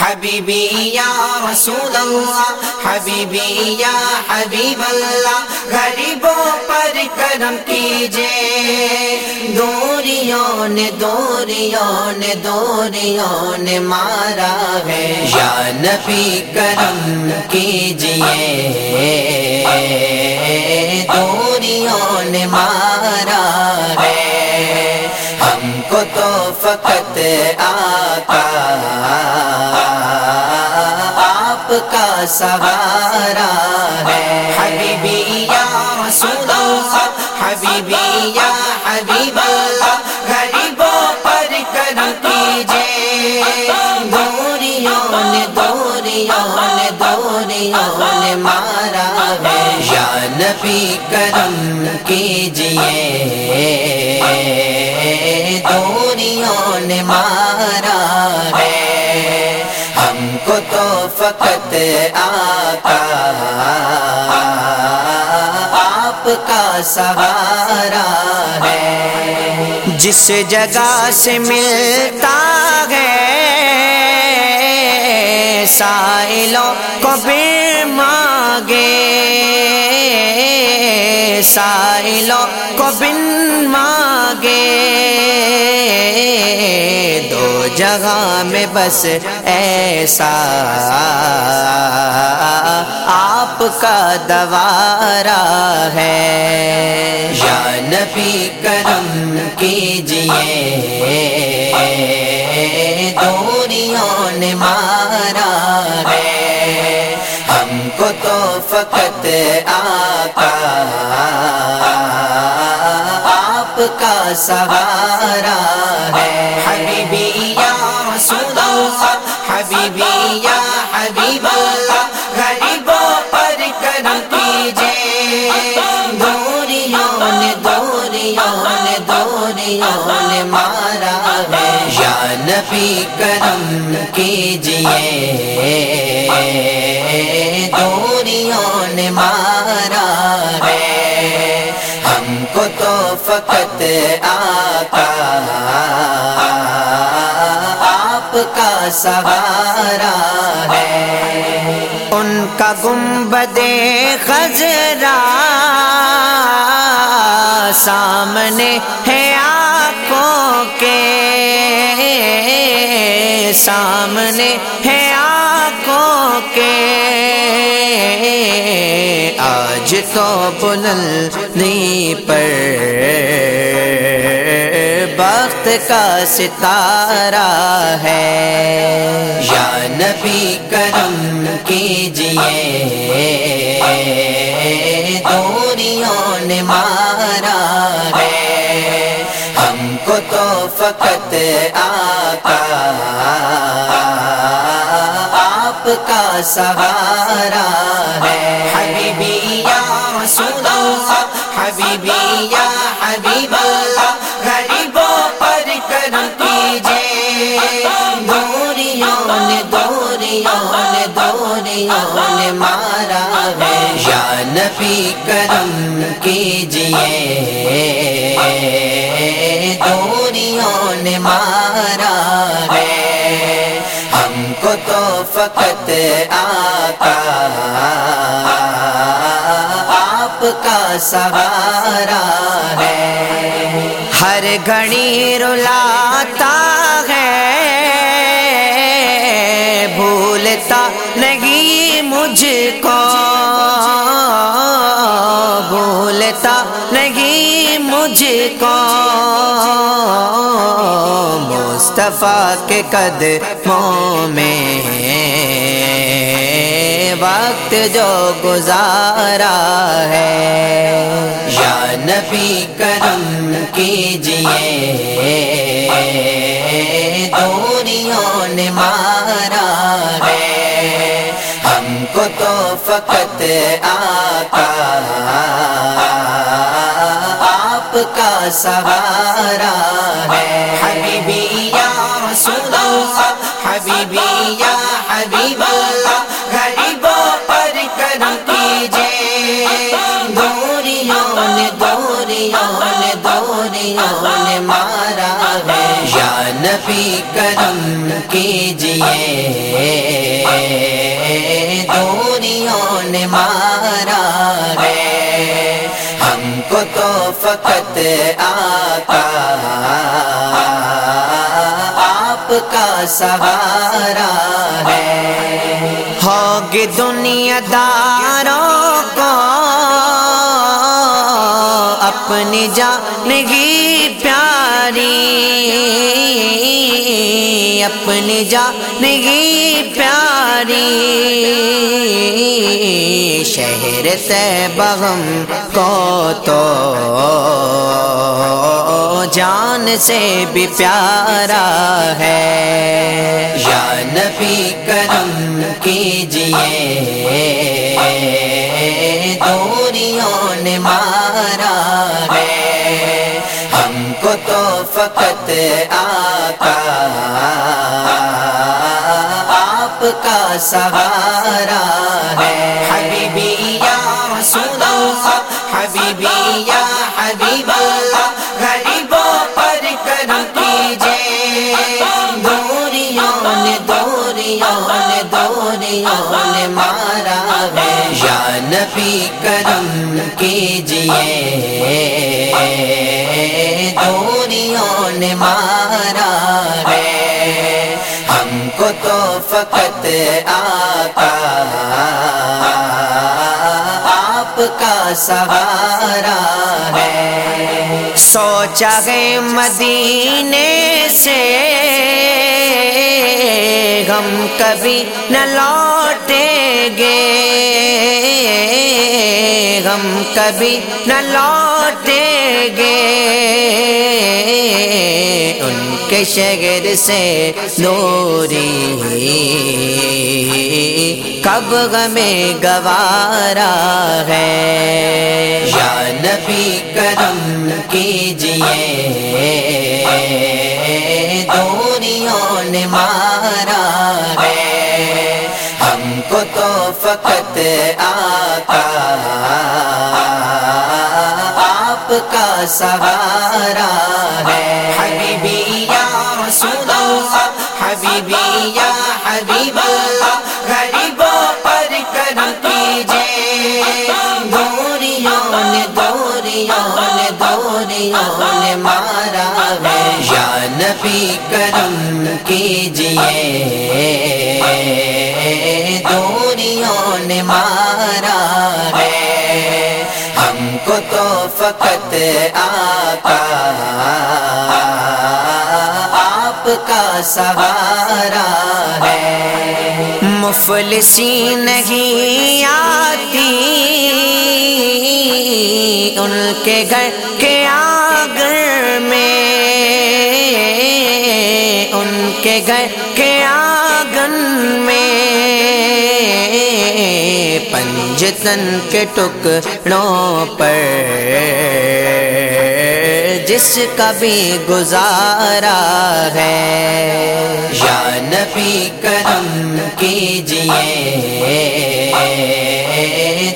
حبیبی یا رسول اللہ حبیبی یا حبیب اللہ غریبوں پر کرم کیجیے۔ دوریوں نے دوریوں نے دوریوں نے مارا ہے۔ یا نبی کرم کیجیے۔ دوریوں نے مارا ہے۔ ہم کو تو فقط آقا کا سہارا ہے۔ حبیبی یا رسول اللہ حبیبی یا حبیب اللہ غریبوں پر کرم کیجیے۔ دوریوں نے دوریوں نے دوریوں نے مارا ہے۔ یا نبی کرم کیجیے۔ دوریوں نے مارا ہے تو فقط آقا۔ آپ کا سہارا ہے۔ جس جگہ سے ملتا ہے، سائلوں کو بھی مانگے۔ سائلوں کو بن مانگے۔ دو جگہ میں بس ایسا۔ آپ کا دوارا ہے۔ یا نبی کرم کیجیے۔ کو تو فقط آقا۔ آپ کا سہارا ہے۔ حبیبی یا رسول اللہ حبیبی یا حبیب اللہ غریبوں پر کرم کیجیے۔ دوریوں نے دوریوں نے دوریوں نے مارا ہے۔ یا نبی کرم کیجیے۔ دوریوں نے مارا ہے ہم کو تو فقط آقا۔ آپ کا سہارا ہے۔ ان کا گنبد خزرا سامنے ہے آنکھوں کے۔ سامنے ہے آنکھوں کے۔ آج تو بلندی پر۔ بخت کا ستارہ ہے۔ یا نبی کرم کیجیے۔ دوریوں نے مارا۔ ہے کو تو فقط آقا۔ آپ کا سہارا ہے۔ حبیبی یا رسول اللہ حبیبی یا حبیب اللہ غریبوں پر کرم کیجیے۔ دوریوں نے دوریوں نے دوریوں نے مارا ہے۔ یا نبی کرم کیجیے۔ نے مارا ہے۔ ہم کو تو فقط آقا۔ آپ کا سہارا ہے۔ ہر گھڑی رلاتا ہے۔ بھولتا نہیں مجھ کو۔ بھولتا نہیں مجھ کو۔ مصطفیٰ کے قدموں میں وقت جو گزارا ہے۔ یا نبی کرم کیجیے دوریوں نے مارا ہے۔ ہم کو تو فقط آقا، آپ کا سہارا ہے۔ حبیبی رسول اللہ، حبیبی یا حبیب اللہ، غریبوں پر کرم کیجیے۔ دوریوں نے دوریوں نے دوریوں نے مارا ہے۔ یا نبی کرم کیجیے۔ دوریوں نے مارا ہے۔ ہم کو تو فقط آقا کا سہارا ہے۔ ہاں، ہوگ دنیا داروں کو اپنی جانگی پیار اپنی جانگی پیاری شہر سے بغم کو تو جان سے بھی پیارا ہے۔ یا نبی کرم کیجیے، دوریوں نے مارا کو تو فقط آقا۔ آپ کا سہارا ہے۔ حبیبی یا رسول اللہ حبیبی یا حبیب اللہ، غریبوں پر کرم کیجیے دوریوں نے دوریوں نے دوریوں نے مارا ہے۔ یا نبی کرم کیجیے۔ دوریوں نے مارا ہے ہم کو تو فقط آقا۔ آپ کا سہارا ہے۔ سوچا ہے مدینے سے۔ ہم کبھی نہ لوٹیں گے۔ ہم کبھی نہ لوٹیں گے ان کے شہر سے دوری کب ہمیں گوارا ہے۔ یا نبی کرم کیجیے۔ دوریوں نے مارا ہے۔ ہم کو تو فقط آقا۔ آپ کا سہارا ہے۔ حبیبی یا رسول اللہ حبیبی یا حبیب اللہ غریبوں پر کرم کیجیے۔ دوریوں نے دوریوں نے دوریوں نے مارا ہے۔ یا نبی کرم کیجیے۔ دوریوں نے مارا کو تو فقط آقا۔ آپ کا سہارا ہے۔ مفلسی نہیں آتی۔ ان کے گھر کے آگر میں۔ ان کے گھر کے پنجتن کے ٹکڑوں پر۔ جس کا بھی گزارا ہے۔ یا نبی کرم کیجیے۔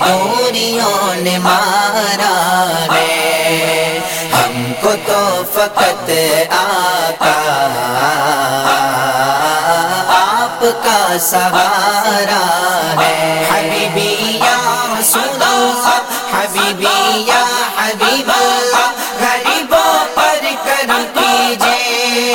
دوریوں نے مارا ہے۔ ہم کو تو فقط آقا۔ آپ کا سہارا ہے۔ حبیبی یا رسول اللہ حبیبی یا حبیب اللہ غریبوں پر کرم کیجیے۔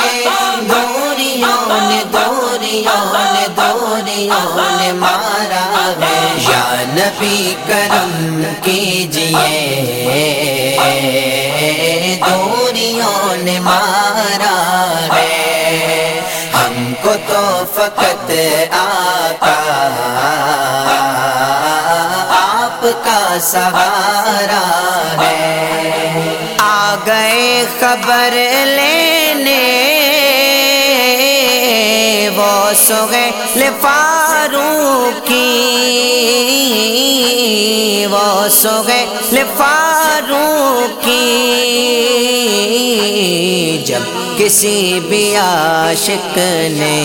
دوریوں نے دوریوں نے دوریوں نے مارا ہے۔ یا نبی کرم کیجیے۔ دوریوں نے مارا ہے۔ کو تو فقط آقا۔ آپ کا سہارا ہے۔ آ گئے خبر لے۔ وہ سوگے لفاروں کی وہ سوگے لفاروں کی جب کسی بھی عاشق نے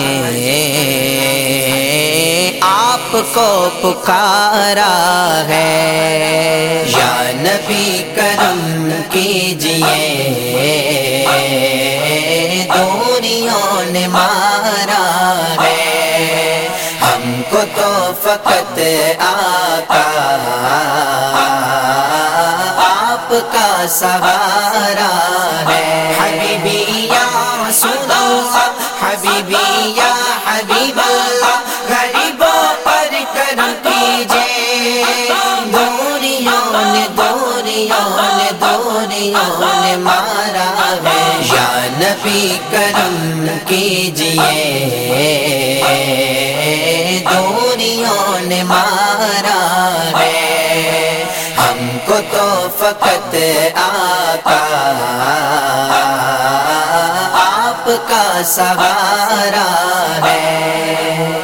آپ کو پکارا ہے، یا نبی کرم کیجیے۔ دوریوں نے مارا تو فقط آقا۔ آپ کا سہارا ہے۔ حبیبی یا رسول اللہ حبیبی یا حبیب اللہ غریبوں پر کرم کیجیے دوریوں نے دوریوں نے دوریوں نے مارا ہے۔ یا نبی کرم کیجیے تو فقط آقا۔ آپ کا سہارا ہے۔